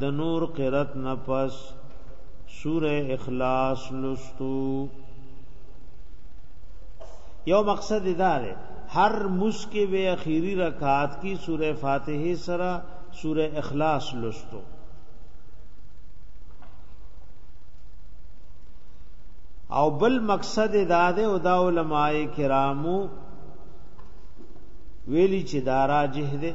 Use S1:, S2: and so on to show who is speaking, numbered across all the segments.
S1: د نور قرات نه پس سوره اخلاص لستو یو مقصد دا دی هر مسکه به اخیری رکعات کی سوره فاتحه سره سوره اخلاص لستو او بل مقصد دا ده او دا علماء کرامو ویلی چې دا راجح ده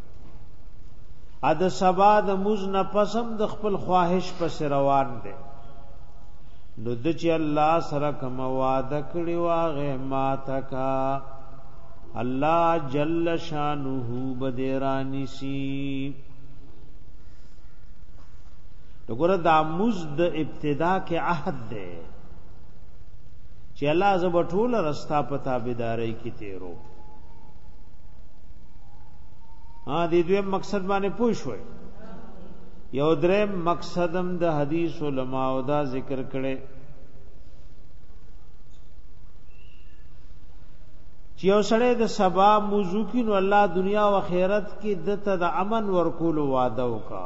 S1: ا د سبا د موز نه پسم د خپل خواهش پس روان دی نو د چې الله سره کوم وعده کړی واغه ما تکا الله جل شانه بدرانی سی وګوره دا موز د ابتدا کې عهد ده چې الله زب ټول رستا پتا بيداري کې تیرو ها دې دوی مقصد باندې پوه شوي یو درې مقصدم د حدیث علما او دا ذکر کړي چې یو سړی د سبا موضوع کې نو الله دنیا او آخرت کې د ته د امن ورکول وعده وکا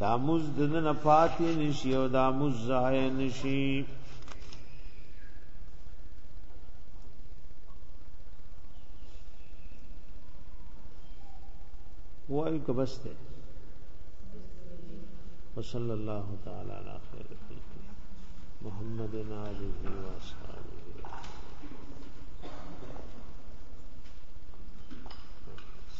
S1: دا موز د نن پاتې نشي او دا موز ځای نشي وایو که بس ده وصلی الله تعالی علی خیر محمد علیه و اصحابہ